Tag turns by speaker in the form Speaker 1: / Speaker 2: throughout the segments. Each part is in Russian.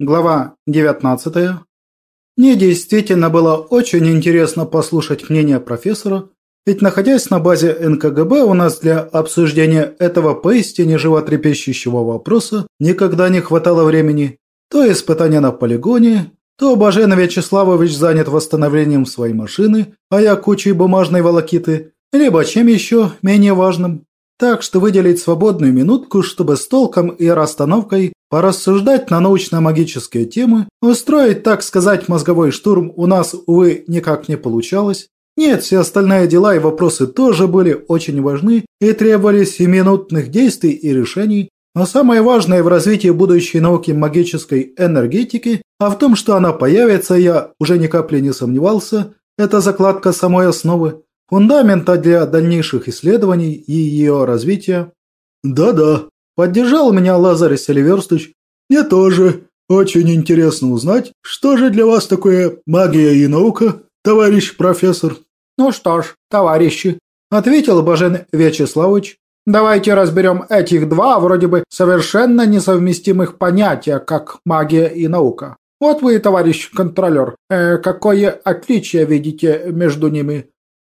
Speaker 1: Глава 19. Мне действительно было очень интересно послушать мнение профессора, ведь находясь на базе НКГБ у нас для обсуждения этого поистине животрепещущего вопроса никогда не хватало времени. То испытания на полигоне, то Бажен Вячеславович занят восстановлением своей машины, а я кучей бумажной волокиты, либо чем еще менее важным. Так что выделить свободную минутку, чтобы с толком и расстановкой порассуждать на научно-магические темы, устроить, так сказать, мозговой штурм у нас, увы, никак не получалось. Нет, все остальные дела и вопросы тоже были очень важны и требовали семинутных действий и решений, но самое важное в развитии будущей науки магической энергетики, а в том, что она появится, я уже ни капли не сомневался, это закладка самой основы, фундамента для дальнейших исследований и ее развития.
Speaker 2: Да-да, поддержал меня Лазарь Селиверстович. Мне тоже очень интересно узнать, что же для вас такое магия и наука, товарищ профессор.
Speaker 3: Ну что ж, товарищи, ответил Бажен Вячеславович, давайте разберем этих два вроде бы совершенно несовместимых понятия, как магия и наука. Вот вы, товарищ контролер, э, какое отличие видите между ними?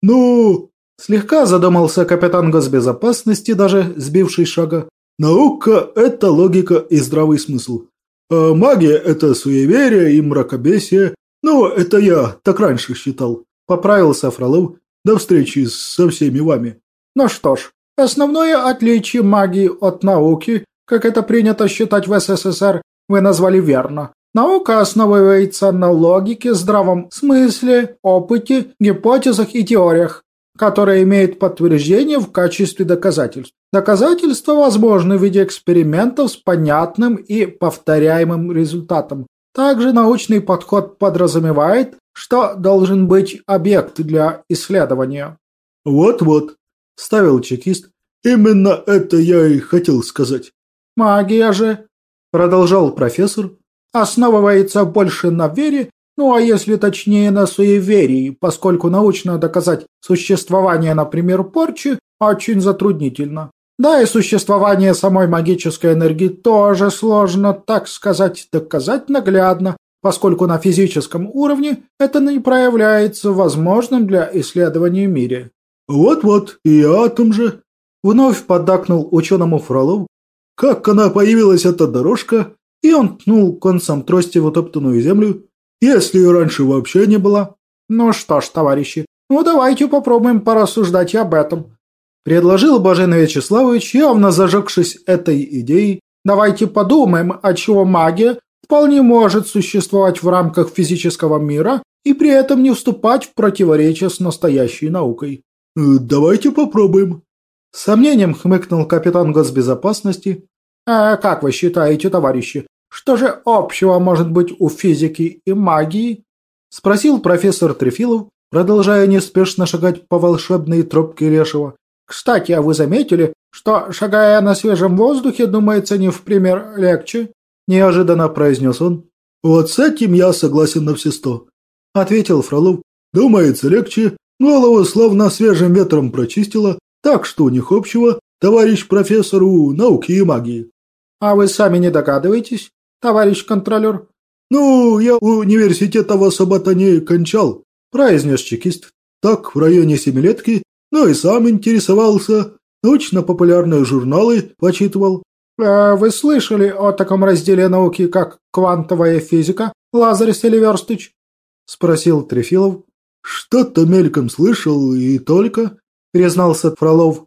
Speaker 2: «Ну...»
Speaker 1: – слегка задумался капитан госбезопасности, даже сбивший шага.
Speaker 2: «Наука – это логика и здравый смысл. А магия – это суеверие и мракобесие. Ну, это я так раньше считал», – поправился Фролов до встречи со всеми вами.
Speaker 3: «Ну что ж, основное отличие магии от науки, как это принято считать в СССР, вы назвали верно. Наука основывается на логике, здравом смысле, опыте, гипотезах и теориях, которые имеют подтверждение в качестве доказательств. Доказательства возможны в виде экспериментов с понятным и повторяемым результатом. Также научный подход подразумевает, что должен быть объект для исследования.
Speaker 2: «Вот-вот», – ставил чекист, – «именно это я и хотел сказать».
Speaker 3: «Магия же», – продолжал профессор, основывается больше на вере, ну а если точнее на суеверии, поскольку научно доказать существование, например, порчи, очень затруднительно. Да и существование самой магической энергии тоже сложно, так сказать, доказать наглядно, поскольку на физическом уровне это не проявляется возможным для исследования мире.
Speaker 2: «Вот-вот, и я о том же», — вновь поддакнул ученому Фролов. «Как она появилась, эта дорожка, и он ткнул концом трости в утоптанную землю, если ее раньше вообще не было.
Speaker 3: «Ну что ж, товарищи, ну давайте попробуем порассуждать и об этом»,
Speaker 1: предложил Бажен Вячеславович, явно зажегшись этой идеей.
Speaker 3: «Давайте подумаем, от чего магия вполне может существовать в рамках физического мира и при этом не вступать в противоречие с настоящей наукой».
Speaker 2: «Э, «Давайте попробуем», –
Speaker 1: с сомнением хмыкнул капитан госбезопасности.
Speaker 3: «А как вы считаете, товарищи, что же общего может быть у физики и магии?
Speaker 1: Спросил профессор Трефилов, продолжая неспешно шагать по волшебной тропке Лешего.
Speaker 3: Кстати, а вы заметили, что, шагая на свежем воздухе, думается не в пример легче? Неожиданно произнес он.
Speaker 2: Вот с этим я согласен на все сто. Ответил Фролов. Думается легче, голову словно свежим ветром прочистило, так что у них общего, товарищ профессору науки и магии.
Speaker 3: А вы сами не догадываетесь? Товарищ контролер?»
Speaker 2: «Ну, я университета в особо-то не кончал», – произнес чекист. «Так, в районе семилетки, но и сам интересовался, научно-популярные журналы почитывал».
Speaker 3: «А вы слышали о таком разделе науки, как квантовая физика, Лазарь Селиверстыч?» – спросил Трефилов.
Speaker 2: «Что-то мельком слышал и только», – признался Фролов.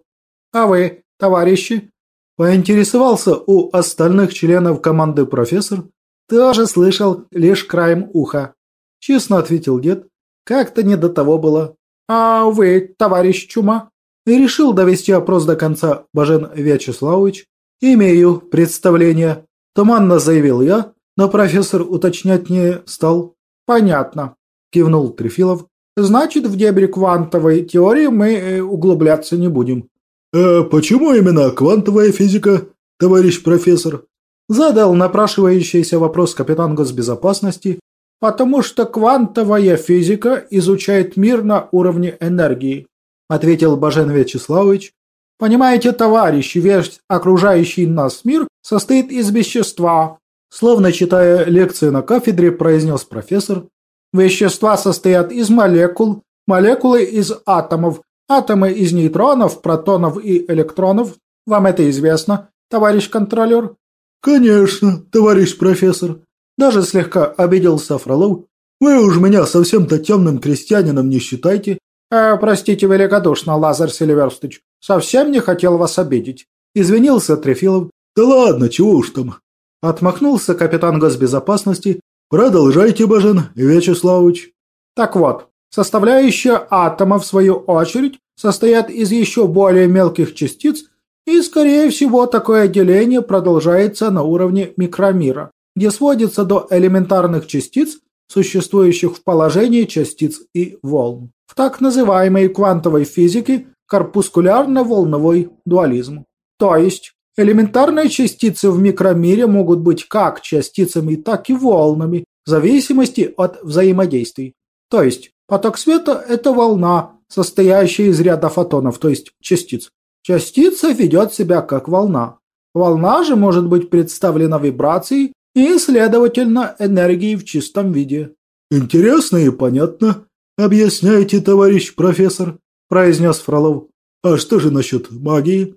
Speaker 3: «А вы, товарищи?»
Speaker 1: Поинтересовался у остальных членов команды профессор. Тоже слышал лишь краем уха. Честно ответил дед. Как-то не до того было.
Speaker 3: А вы, товарищ Чума?
Speaker 1: И решил довести опрос до конца Бажен Вячеславович. Имею представление. Туманно заявил я, но профессор уточнять не стал.
Speaker 3: Понятно, кивнул Трефилов. Значит, в дебри квантовой теории мы э, углубляться не будем.
Speaker 2: «А почему именно квантовая физика, товарищ профессор?»
Speaker 1: Задал напрашивающийся вопрос капитан госбезопасности.
Speaker 3: «Потому что квантовая физика изучает мир на уровне энергии», ответил Бажен Вячеславович. «Понимаете, товарищи, весь окружающий нас мир состоит из вещества,
Speaker 1: Словно читая лекцию на кафедре, произнес профессор. Вещества состоят из молекул, молекулы из атомов, атомы из нейтронов, протонов и электронов. Вам это известно, товарищ контролер?
Speaker 2: Конечно, товарищ профессор. Даже слегка обиделся Фролов. Вы уж меня совсем-то темным крестьянином не считайте.
Speaker 3: Э, простите великодушно, Лазарь Селиверстыч. Совсем не хотел вас обидеть.
Speaker 1: Извинился Трефилов.
Speaker 2: Да ладно, чего уж там.
Speaker 1: Отмахнулся капитан госбезопасности.
Speaker 2: Продолжайте, Бажен Вячеславович.
Speaker 3: Так вот, составляющие атома, в свою очередь, состоят из еще более мелких частиц, и, скорее всего, такое деление продолжается на уровне микромира, где сводится до элементарных частиц, существующих в положении частиц и волн. В так называемой квантовой физике корпускулярно-волновой дуализм. То есть, элементарные частицы в микромире могут быть как частицами, так и волнами, в зависимости от взаимодействий. То есть, поток света – это волна, состоящая из ряда фотонов, то есть частиц. Частица ведет себя как волна. Волна же может быть представлена вибрацией и, следовательно, энергией в чистом виде.
Speaker 2: «Интересно и понятно. Объясняйте, товарищ профессор», – произнес Фролов. «А что же насчет магии?»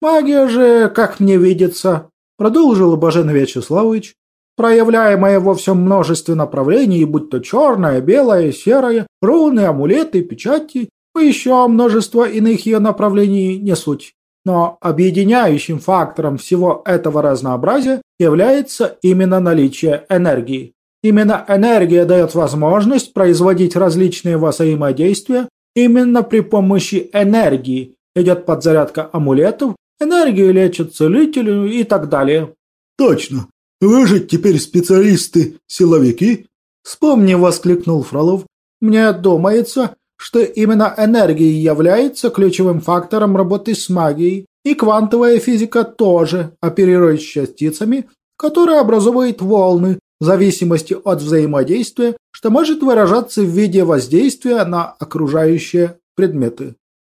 Speaker 3: «Магия же, как мне видится», – продолжил Бажен Вячеславович, проявляемая во всем множестве направлений, будь то черная, белая, серая, руны, амулеты, печати, и еще множество иных ее направлений не суть. Но объединяющим фактором всего этого разнообразия является именно наличие энергии. Именно энергия дает возможность производить различные взаимодействия. Именно при помощи энергии идет подзарядка амулетов, энергию лечат целителю и так далее.
Speaker 2: Точно. Вы же теперь специалисты-силовики?
Speaker 1: Вспомни, воскликнул Фролов.
Speaker 3: Мне думается, что именно энергия является ключевым фактором работы с магией, и квантовая физика тоже оперирует частицами, которые образуют волны, в зависимости от взаимодействия, что может выражаться в виде воздействия на окружающие предметы.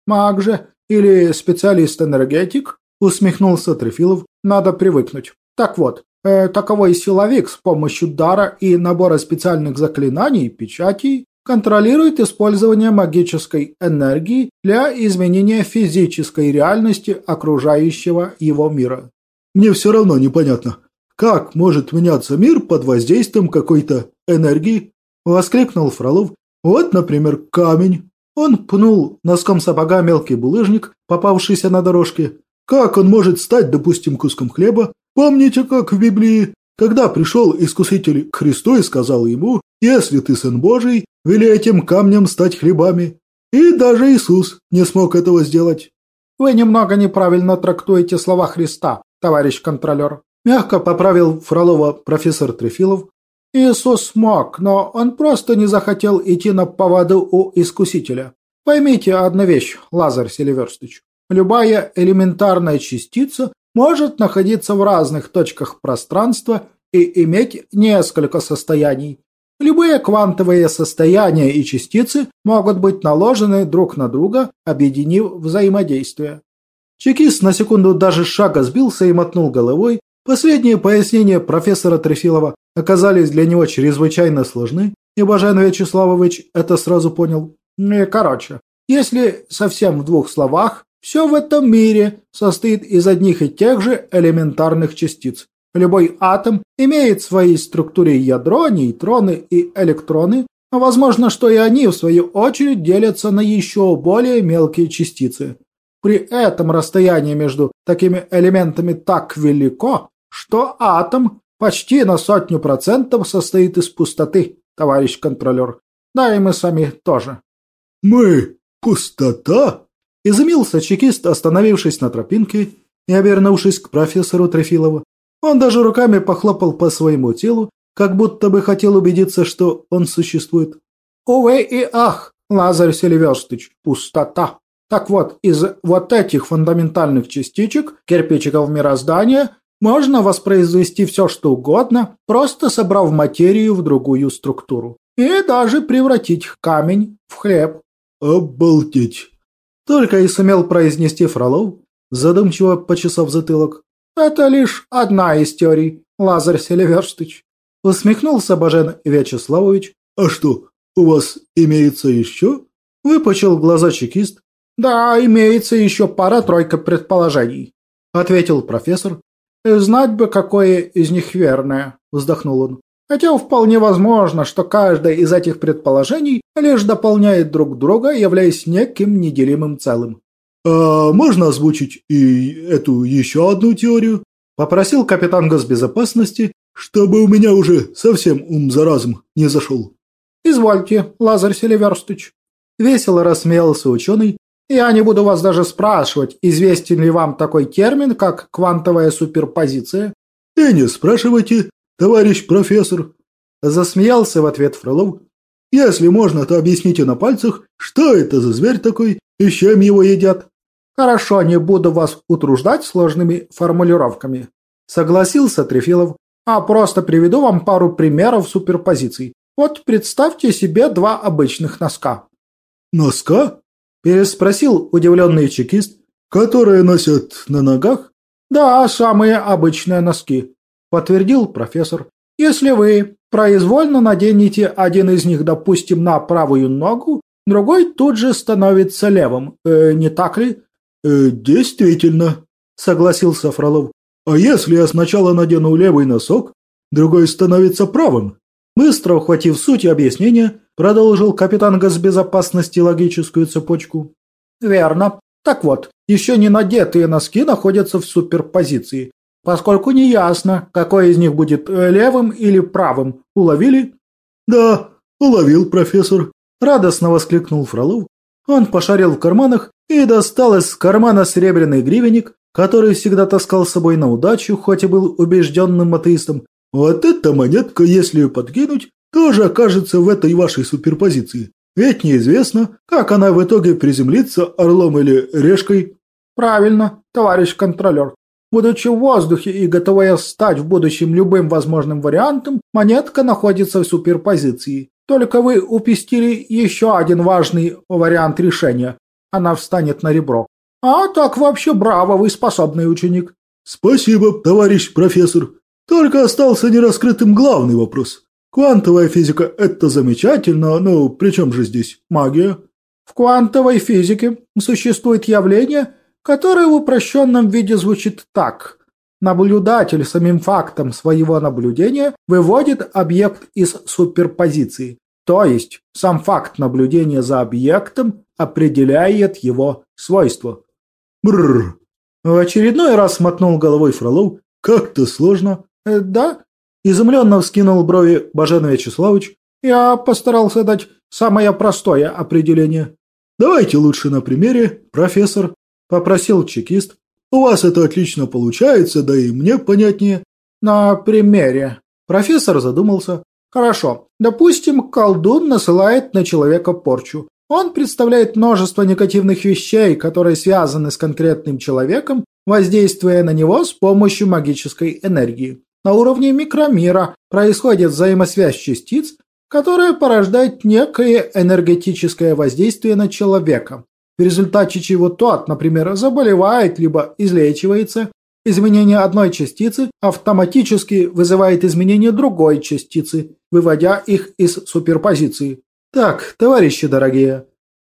Speaker 3: Маг же или специалист-энергетик, усмехнулся Трефилов, надо привыкнуть. Так вот, э, таковой силовик с помощью дара и набора специальных заклинаний, печатей, контролирует использование магической энергии для изменения физической реальности окружающего его мира.
Speaker 2: Мне все равно непонятно, как может меняться мир под воздействием какой-то энергии? Воскликнул Фролов. Вот, например, камень. Он пнул носком сапога мелкий булыжник, попавшийся на дорожке. Как он может стать, допустим, куском хлеба? Помните, как в Библии, когда пришел искуситель к Христу и сказал ему, «Если ты сын Божий, вели этим камнем стать хлебами». И даже Иисус не смог этого сделать.
Speaker 3: Вы немного неправильно трактуете слова Христа, товарищ контролер.
Speaker 1: Мягко поправил Фролова профессор Трефилов.
Speaker 3: Иисус смог, но он просто не захотел идти на поводу у искусителя. Поймите одну вещь, Лазарь Селиверстович. Любая элементарная частица может находиться в разных точках пространства и иметь несколько состояний. Любые квантовые состояния и частицы могут быть наложены друг на друга, объединив взаимодействие.
Speaker 1: Чекист на секунду даже шага сбился и мотнул головой, Последние пояснения профессора Трефилова оказались для него чрезвычайно сложны, и Бажен Вячеславович это сразу понял.
Speaker 3: И, короче, если совсем в двух словах, все в этом мире состоит из одних и тех же элементарных частиц. Любой атом имеет в своей структуре ядро, нейтроны и электроны, а возможно, что и они, в свою очередь, делятся на еще более мелкие частицы. При этом расстояние между такими элементами так велико, что атом почти на сотню процентов состоит из пустоты, товарищ контролер. Да и мы сами тоже.
Speaker 2: «Мы? Пустота?»
Speaker 1: Изумился чекист, остановившись на тропинке и обернувшись к профессору Трефилову. Он даже руками похлопал по своему телу, как будто бы хотел убедиться, что он существует.
Speaker 3: «Увы и ах, Лазарь Селиверстыч, пустота!» Так вот, из вот этих фундаментальных частичек, кирпичиков мироздания, можно воспроизвести все что угодно, просто собрав материю в другую структуру. И даже превратить камень в хлеб.
Speaker 2: Обалдеть!
Speaker 1: Только и сумел произнести Фролов, задумчиво почесав затылок.
Speaker 3: Это лишь одна из теорий, Лазарь Селиверстыч. Усмехнулся Бажен Вячеславович.
Speaker 2: А что, у вас имеется еще?
Speaker 3: Выпучил глаза чекист. Да, имеется еще пара-тройка предположений, ответил профессор. Знать бы, какое из них верное, вздохнул он. Хотя вполне возможно, что каждое из этих предположений лишь дополняет друг друга, являясь неким неделимым целым.
Speaker 2: «А можно озвучить и эту еще одну теорию?» – попросил капитан госбезопасности, чтобы у меня уже совсем ум за разум не зашел.
Speaker 3: «Извольте, Лазарь Селиверстыч». Весело рассмеялся ученый. «Я не буду вас даже спрашивать, известен ли вам такой термин, как квантовая суперпозиция?»
Speaker 2: «И не спрашивайте, товарищ профессор!» Засмеялся в ответ Фролов. «Если можно, то объясните на пальцах, что это за зверь такой и с чем его едят?»
Speaker 3: «Хорошо, не буду вас утруждать сложными формулировками», согласился Трефилов. «А просто приведу вам пару примеров суперпозиций. Вот представьте себе два обычных носка».
Speaker 2: «Носка?» – переспросил удивленный чекист. «Которые носят на ногах?»
Speaker 3: «Да, самые обычные носки», – подтвердил профессор. «Если вы произвольно наденете один из них, допустим, на правую ногу, другой тут же становится левым, э, не так ли?»
Speaker 2: «Э, «Действительно», – согласился Фролов. «А если я сначала надену левый носок, другой становится правым?» Быстро ухватив суть объяснения, продолжил капитан госбезопасности логическую цепочку.
Speaker 3: «Верно. Так вот, еще не надетые носки находятся в суперпозиции, поскольку неясно, какой из них будет э, левым или правым. Уловили?»
Speaker 2: «Да, уловил, профессор», –
Speaker 3: радостно воскликнул Фролов. Он пошарил в карманах и достал из кармана серебряный гривенник, который всегда таскал с собой на удачу, хоть и был убежденным атеистом,
Speaker 2: вот эта монетка, если ее подкинуть, тоже окажется в этой вашей суперпозиции. Ведь неизвестно, как она в итоге приземлится орлом или решкой.
Speaker 3: Правильно, товарищ контролер. Будучи в воздухе и готовая стать в будущем любым возможным вариантом, монетка находится в суперпозиции. Только вы упустили еще один важный вариант решения. Она встанет на ребро. А так вообще браво, вы способный ученик.
Speaker 2: Спасибо, товарищ профессор. Только остался нераскрытым главный вопрос. Квантовая физика – это замечательно, но при чем же здесь магия?
Speaker 3: В квантовой физике существует явление, которое в упрощенном виде звучит так. Наблюдатель самим фактом своего наблюдения выводит объект из суперпозиции. То есть сам факт наблюдения за объектом определяет его свойства.
Speaker 2: Бррр.
Speaker 3: В очередной раз мотнул головой Фролов.
Speaker 2: Как-то сложно.
Speaker 3: Э, «Да?» – изумленно вскинул брови Бажен Вячеславович. «Я постарался дать самое простое определение».
Speaker 2: «Давайте лучше на примере, профессор», – попросил чекист. «У вас это отлично получается, да и мне понятнее».
Speaker 3: «На примере». Профессор задумался. «Хорошо. Допустим, колдун насылает на человека порчу. Он представляет множество негативных вещей, которые связаны с конкретным человеком, воздействуя на него с помощью магической энергии. На уровне микромира происходит взаимосвязь частиц, которая порождает некое энергетическое воздействие на человека, в результате чего тот, например, заболевает либо излечивается. Изменение одной частицы автоматически вызывает изменение другой частицы, выводя их из суперпозиции. Так, товарищи дорогие,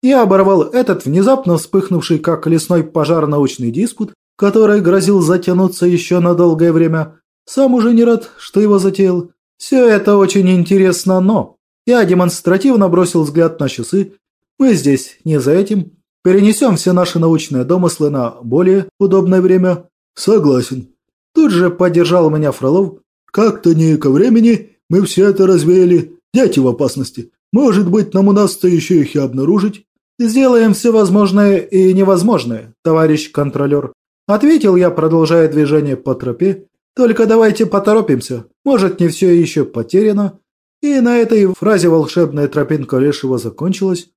Speaker 3: я оборвал этот внезапно вспыхнувший как лесной пожар научный диспут, который грозил затянуться еще на долгое время, сам уже не рад, что его затеял. Все это очень интересно, но... Я демонстративно бросил взгляд на часы. Мы здесь не за этим. Перенесем все наши научные домыслы на более удобное время.
Speaker 2: Согласен.
Speaker 3: Тут же поддержал меня Фролов.
Speaker 2: Как-то не ко времени мы все это развеяли. Дети в опасности. Может быть, нам удастся еще их и обнаружить.
Speaker 3: Сделаем все возможное и невозможное, товарищ контролер. Ответил я, продолжая движение по тропе, только давайте поторопимся, может не все еще потеряно. И на этой фразе волшебная тропинка Лешего закончилась.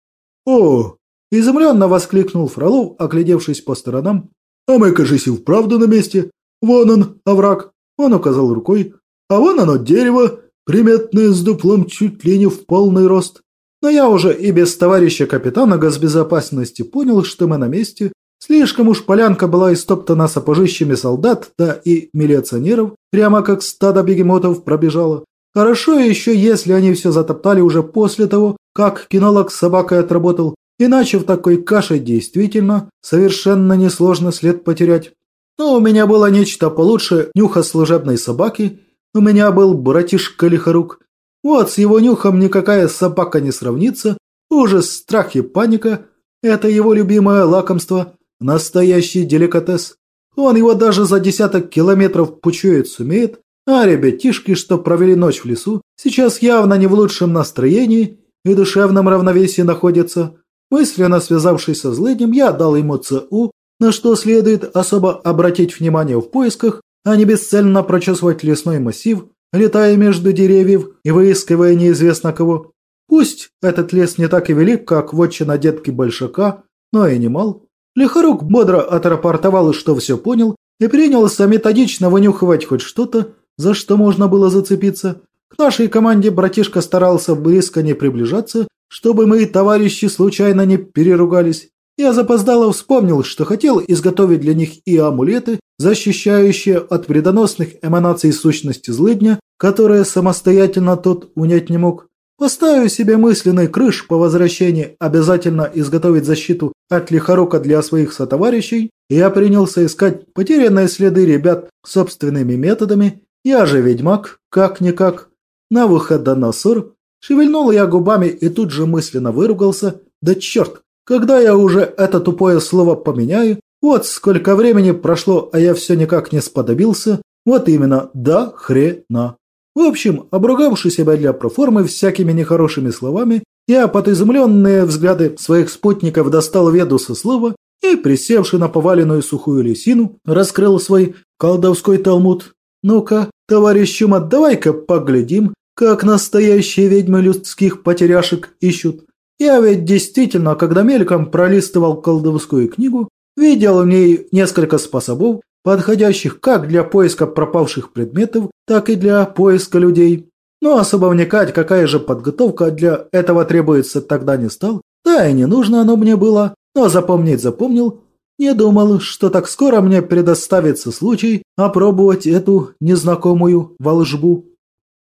Speaker 2: «О!»
Speaker 3: – изумленно воскликнул Фролов, оглядевшись по сторонам.
Speaker 2: «А мы, кажись, и вправду на месте. Вон он, овраг!» – он указал рукой. «А вон оно, дерево, приметное с дуплом чуть ли не в полный рост».
Speaker 3: Но я уже и без товарища капитана госбезопасности понял, что мы на месте,
Speaker 1: Слишком уж полянка была истоптана сапожищами солдат, да и милиционеров, прямо как стадо бегемотов пробежало. Хорошо еще, если они все затоптали уже после того, как кинолог с собакой отработал, иначе в такой каше действительно совершенно несложно след потерять. Но у меня было нечто получше нюха служебной собаки, у меня был братишка Лихорук. Вот с его нюхом никакая собака не сравнится, ужас, страх и паника – это его любимое лакомство, настоящий деликатес. Он его даже за десяток километров почуять сумеет, а ребятишки, что провели ночь в лесу, сейчас явно не в лучшем настроении и душевном равновесии находятся. Мысленно связавшись со злыднем, я дал ему ЦУ, на что следует особо обратить внимание в поисках, а не бесцельно прочесывать лесной массив, летая между деревьев и выискивая неизвестно кого. Пусть этот лес не так и велик, как вотчина детки Большака, но и не мал. Лихорук бодро отрапортовал, что все понял, и принялся методично вынюхивать хоть что-то, за что можно было зацепиться. К нашей команде братишка старался близко не приближаться, чтобы мои товарищи случайно не переругались. Я запоздало вспомнил, что хотел изготовить для них и амулеты, защищающие от вредоносных эманаций сущности злыдня, которые самостоятельно тот унять не мог. Поставив себе мысленный крыш по возвращении обязательно изготовить защиту от лихорока для своих сотоварищей, я принялся искать потерянные следы ребят собственными методами я же ведьмак, как-никак. На выход на ссор. Шевельнул я губами и тут же мысленно выругался. Да черт, когда я уже это тупое слово поменяю? Вот сколько времени прошло, а я все никак не сподобился. Вот именно, да хрена. В общем, обругавши себя для проформы всякими нехорошими словами, я под изумленные взгляды своих спутников достал веду со слова и, присевши на поваленную сухую лисину, раскрыл свой колдовской талмуд. Ну-ка, товарищ Чума, давай-ка поглядим, как настоящие ведьмы людских потеряшек ищут. Я ведь действительно, когда мельком пролистывал колдовскую книгу, видел в ней несколько способов, подходящих как для поиска пропавших предметов, так и для поиска людей. Но особо вникать, какая же подготовка для этого требуется, тогда не стал. Да и не нужно оно мне было, но запомнить запомнил, не думал, что так скоро мне предоставится случай опробовать эту незнакомую волжбу.